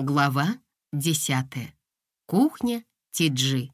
Глава 10. Кухня Тиджи.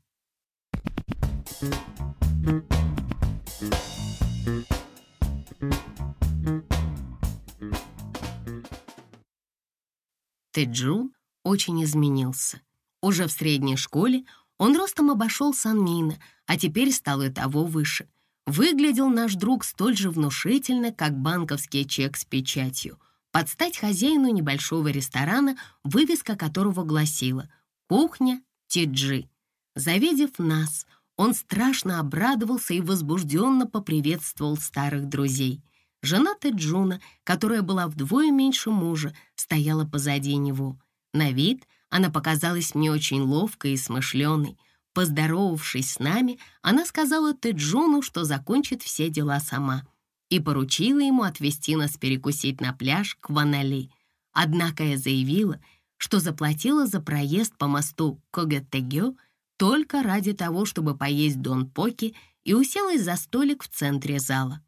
Тэджун очень изменился. Уже в средней школе он ростом обошел Санмина, а теперь стал и того выше. Выглядел наш друг столь же внушительно, как банковский чек с печатью. Под стать хозяину небольшого ресторана, вывеска которого гласила «Кухня Тиджи». Завидев нас, он страшно обрадовался и возбужденно поприветствовал старых друзей. Жена Теджуна, которая была вдвое меньше мужа, стояла позади него. На вид она показалась мне очень ловкой и смышленой. Поздоровавшись с нами, она сказала Теджуну, что закончит все дела сама, и поручила ему отвезти нас перекусить на пляж к Ванали. Однако я заявила, что заплатила за проезд по мосту Когеттегё только ради того, чтобы поесть Дон Поки и уселась за столик в центре зала.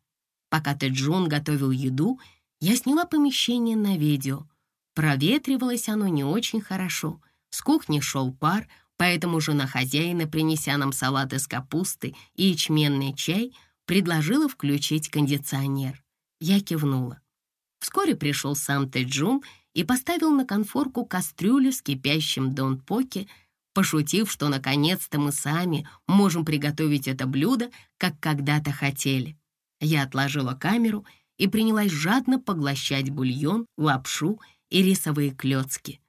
Пока Теджун готовил еду, я сняла помещение на видео. Проветривалось оно не очень хорошо. С кухни шел пар — Поэтому жена хозяина, принеся нам салат из капусты и ячменный чай, предложила включить кондиционер. Я кивнула. Вскоре пришел сам Тэджун и поставил на конфорку кастрюлю с кипящим дон-поки, пошутив, что наконец-то мы сами можем приготовить это блюдо, как когда-то хотели. Я отложила камеру и принялась жадно поглощать бульон, лапшу и рисовые клёцки.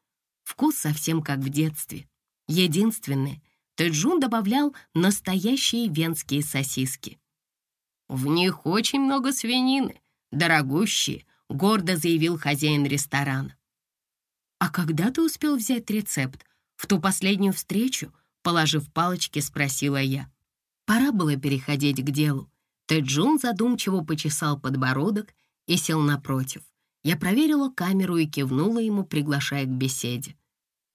Вкус совсем как в детстве. Единственное, Тэджун добавлял настоящие венские сосиски. «В них очень много свинины, дорогущие», — гордо заявил хозяин ресторана. «А когда ты успел взять рецепт? В ту последнюю встречу?» Положив палочки, спросила я. Пора было переходить к делу. Тэджун задумчиво почесал подбородок и сел напротив. Я проверила камеру и кивнула ему, приглашая к беседе.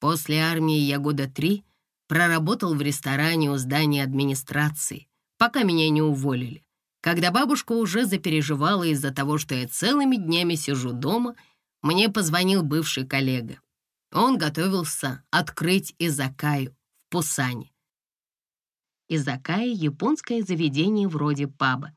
После армии я года три проработал в ресторане у здания администрации, пока меня не уволили. Когда бабушка уже запереживала из-за того, что я целыми днями сижу дома, мне позвонил бывший коллега. Он готовился открыть Изакаю в Пусане. Изакая — японское заведение вроде паба.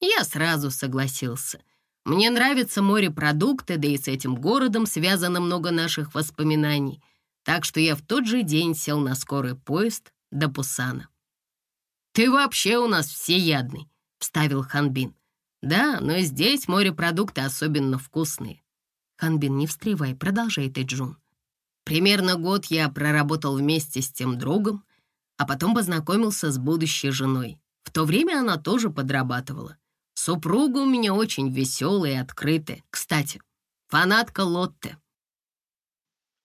Я сразу согласился. Мне нравятся морепродукты, да и с этим городом связано много наших воспоминаний, так что я в тот же день сел на скорый поезд до Пусана. «Ты вообще у нас всеядный», — вставил Ханбин. «Да, но здесь морепродукты особенно вкусные». «Ханбин, не встревай, продолжай ты, Джун». Примерно год я проработал вместе с тем другом, а потом познакомился с будущей женой. В то время она тоже подрабатывала. Супруга у меня очень веселая и открытая. Кстати, фанатка Лотте.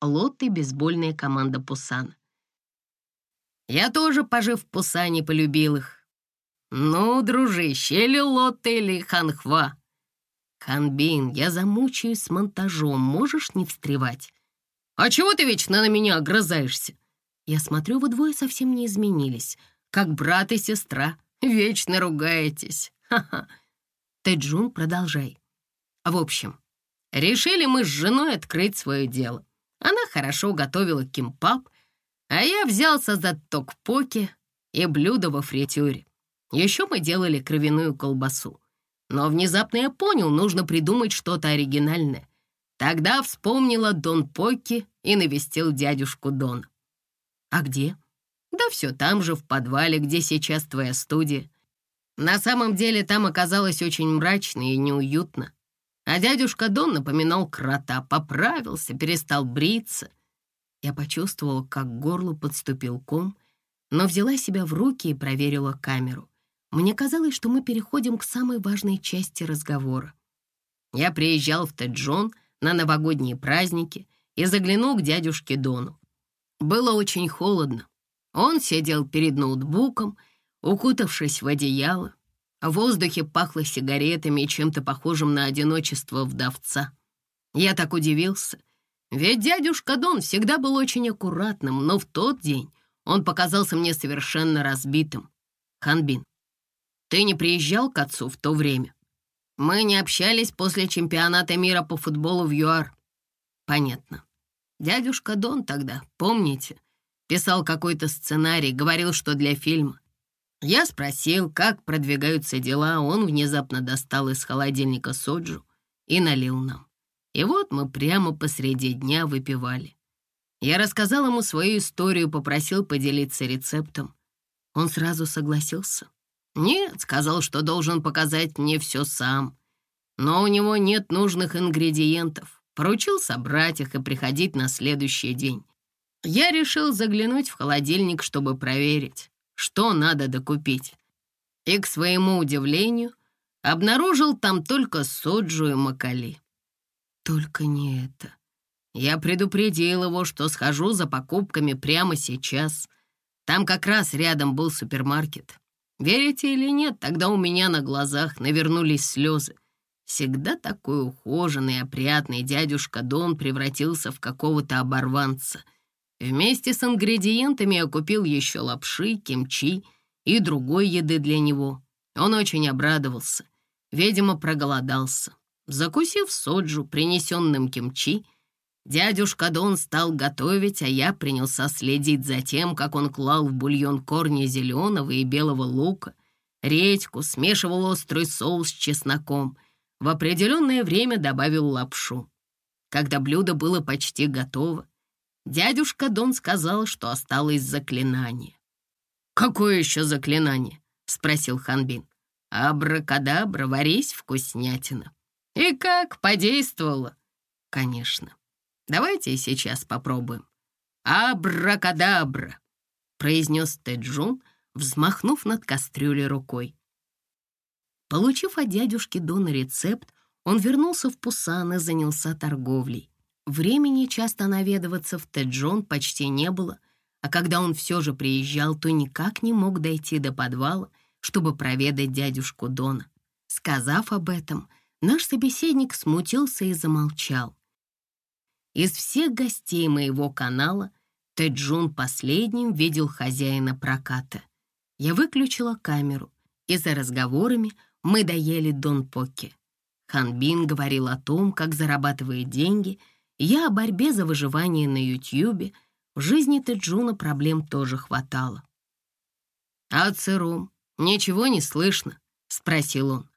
Лотте — бейсбольная команда Пусана. Я тоже, пожив в Пусане, полюбил их. Ну, дружище, или Лотте, или Ханхва. Ханбин, я замучаюсь с монтажом, можешь не встревать? А чего ты вечно на меня огрызаешься? Я смотрю, вы двое совсем не изменились, как брат и сестра. Вечно ругаетесь. Ха-ха. Тэджун, продолжай. В общем, решили мы с женой открыть свое дело. Она хорошо готовила кимпап, а я взялся за токпоки и блюдо во фритюре. Еще мы делали кровяную колбасу. Но внезапно я понял, нужно придумать что-то оригинальное. Тогда вспомнила Дон Поки и навестил дядюшку Дон. «А где?» «Да все там же, в подвале, где сейчас твоя студия. На самом деле там оказалось очень мрачно и неуютно. А дядюшка Дон напоминал крота, поправился, перестал бриться. Я почувствовала, как к горлу подступил ком, но взяла себя в руки и проверила камеру. Мне казалось, что мы переходим к самой важной части разговора. Я приезжал в Теджон на новогодние праздники и заглянул к дядюшке Дону. Было очень холодно. Он сидел перед ноутбуком укутавшись в одеяло. В воздухе пахло сигаретами и чем-то похожим на одиночество вдовца. Я так удивился, ведь дядюшка Дон всегда был очень аккуратным, но в тот день он показался мне совершенно разбитым. Ханбин, ты не приезжал к отцу в то время? Мы не общались после чемпионата мира по футболу в ЮАР. Понятно. Дядюшка Дон тогда, помните, писал какой-то сценарий, говорил, что для фильма. Я спросил, как продвигаются дела, он внезапно достал из холодильника соджу и налил нам. И вот мы прямо посреди дня выпивали. Я рассказал ему свою историю, попросил поделиться рецептом. Он сразу согласился. Нет, сказал, что должен показать мне все сам. Но у него нет нужных ингредиентов. Поручил собрать их и приходить на следующий день. Я решил заглянуть в холодильник, чтобы проверить, что надо докупить. И, к своему удивлению, обнаружил там только соджу и макали. Только не это. Я предупредил его, что схожу за покупками прямо сейчас. Там как раз рядом был супермаркет. Верите или нет, тогда у меня на глазах навернулись слезы. Всегда такой ухоженный, опрятный дядюшка Дон превратился в какого-то оборванца. Вместе с ингредиентами я купил еще лапши, кимчи и другой еды для него. Он очень обрадовался. Видимо, проголодался. Закусив соджу, принесенным кимчи, дядюшка Дон стал готовить, а я принялся следить за тем, как он клал в бульон корни зеленого и белого лука, редьку, смешивал острый соус с чесноком — в определенное время добавил лапшу. Когда блюдо было почти готово, дядюшка Дон сказал, что осталось заклинание. «Какое еще заклинание?» — спросил Ханбин. «Абракадабра, варись, вкуснятина». «И как, подействовало?» «Конечно. Давайте сейчас попробуем». «Абракадабра», — произнес Тэджун, взмахнув над кастрюлей рукой. Получив от дядюшки Дона рецепт, он вернулся в Пусан и занялся торговлей. Времени часто наведываться в Теджон почти не было, а когда он все же приезжал, то никак не мог дойти до подвала, чтобы проведать дядюшку Дона. Сказав об этом, наш собеседник смутился и замолчал. Из всех гостей моего канала Теджун последним видел хозяина проката. Я выключила камеру, и за разговорами мы доели Дон Поки. Ханбин говорил о том, как зарабатывает деньги, я о борьбе за выживание на Ютьюбе. В жизни Теджуна проблем тоже хватало. «А Церум, ничего не слышно?» — спросил он.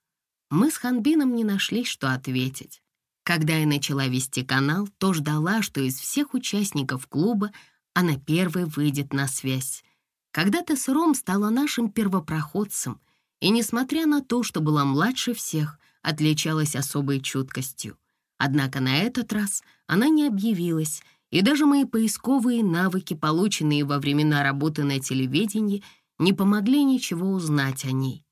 Мы с Ханбином не нашли, что ответить. Когда я начала вести канал, то ждала, что из всех участников клуба она первой выйдет на связь. Когда-то Сыром стала нашим первопроходцем — и, несмотря на то, что была младше всех, отличалась особой чуткостью. Однако на этот раз она не объявилась, и даже мои поисковые навыки, полученные во времена работы на телевидении, не помогли ничего узнать о ней.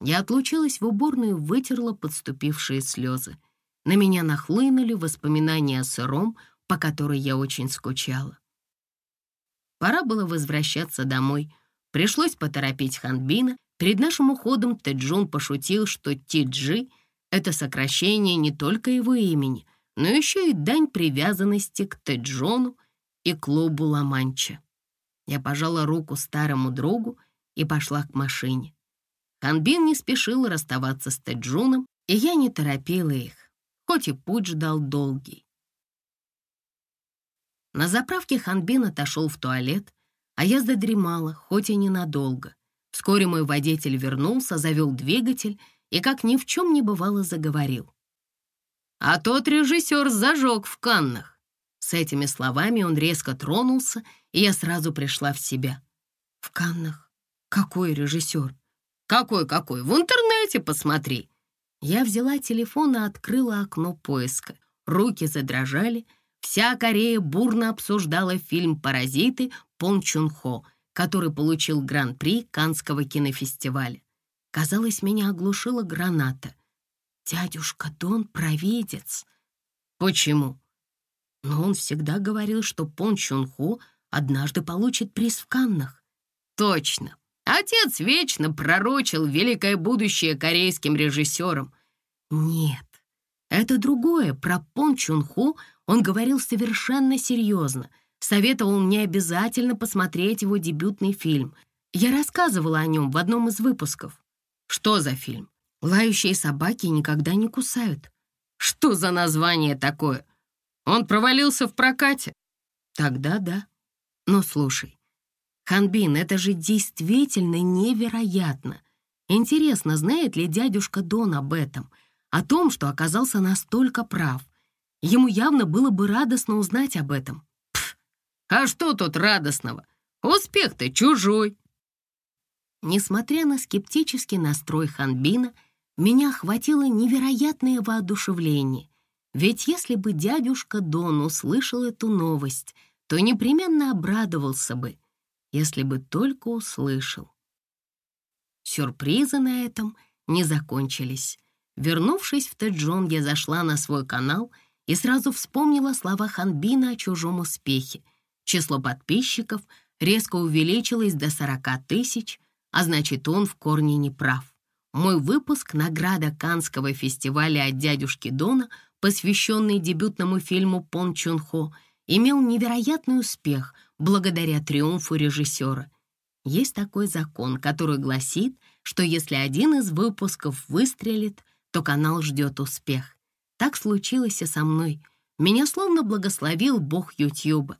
Я отлучилась в уборную вытерла подступившие слезы. На меня нахлынули воспоминания о сыром, по которой я очень скучала. Пора было возвращаться домой. Пришлось поторопить Ханбина, Перед нашим уходом Тэджун пошутил, что Ти-Джи — это сокращение не только его имени, но еще и дань привязанности к Тэджону и клубу Ла-Манча. Я пожала руку старому другу и пошла к машине. Ханбин не спешил расставаться с Тэджуном, и я не торопила их, хоть и путь ждал долгий. На заправке Ханбин отошел в туалет, а я задремала, хоть и ненадолго. Вскоре мой водитель вернулся, завел двигатель и, как ни в чем не бывало, заговорил. «А тот режиссер зажег в Каннах». С этими словами он резко тронулся, и я сразу пришла в себя. «В Каннах? Какой режиссер?» «Какой-какой? В интернете посмотри». Я взяла телефон и открыла окно поиска. Руки задрожали. Вся Корея бурно обсуждала фильм «Паразиты» Пон Чун Хо — который получил гран-при Канского кинофестиваля. Казалось, меня оглушила граната. «Дядюшка Дон — провидец». «Почему?» Но он всегда говорил, что Пон Чун Хо однажды получит приз в Каннах. «Точно. Отец вечно пророчил великое будущее корейским режиссерам». «Нет, это другое. Про Пон Чун Хо он говорил совершенно серьезно — Советовал мне обязательно посмотреть его дебютный фильм. Я рассказывала о нем в одном из выпусков. Что за фильм? Лающие собаки никогда не кусают. Что за название такое? Он провалился в прокате. Тогда да. Но слушай, Ханбин, это же действительно невероятно. Интересно, знает ли дядюшка Дон об этом, о том, что оказался настолько прав? Ему явно было бы радостно узнать об этом. Пф, а что тут радостного? Успех-то чужой. Несмотря на скептический настрой Ханбина, меня охватило невероятное воодушевление. Ведь если бы дядюшка Дон услышал эту новость, то непременно обрадовался бы, если бы только услышал. Сюрпризы на этом не закончились. Вернувшись в Тэджон, я зашла на свой канал и сразу вспомнила слова Ханбина о чужом успехе. Число подписчиков резко увеличилось до 40 тысяч, а значит, он в корне не прав. Мой выпуск «Награда Канского фестиваля от дядюшки Дона», посвященный дебютному фильму Пон Чун Хо, имел невероятный успех благодаря триумфу режиссера. Есть такой закон, который гласит, что если один из выпусков выстрелит, то канал ждет успех. Так случилось и со мной. Меня словно благословил бог Ютьюба.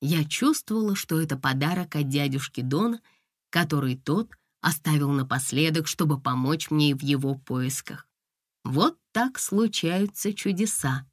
Я чувствовала, что это подарок от дядюшки Дона, который тот оставил напоследок, чтобы помочь мне в его поисках. Вот так случаются чудеса.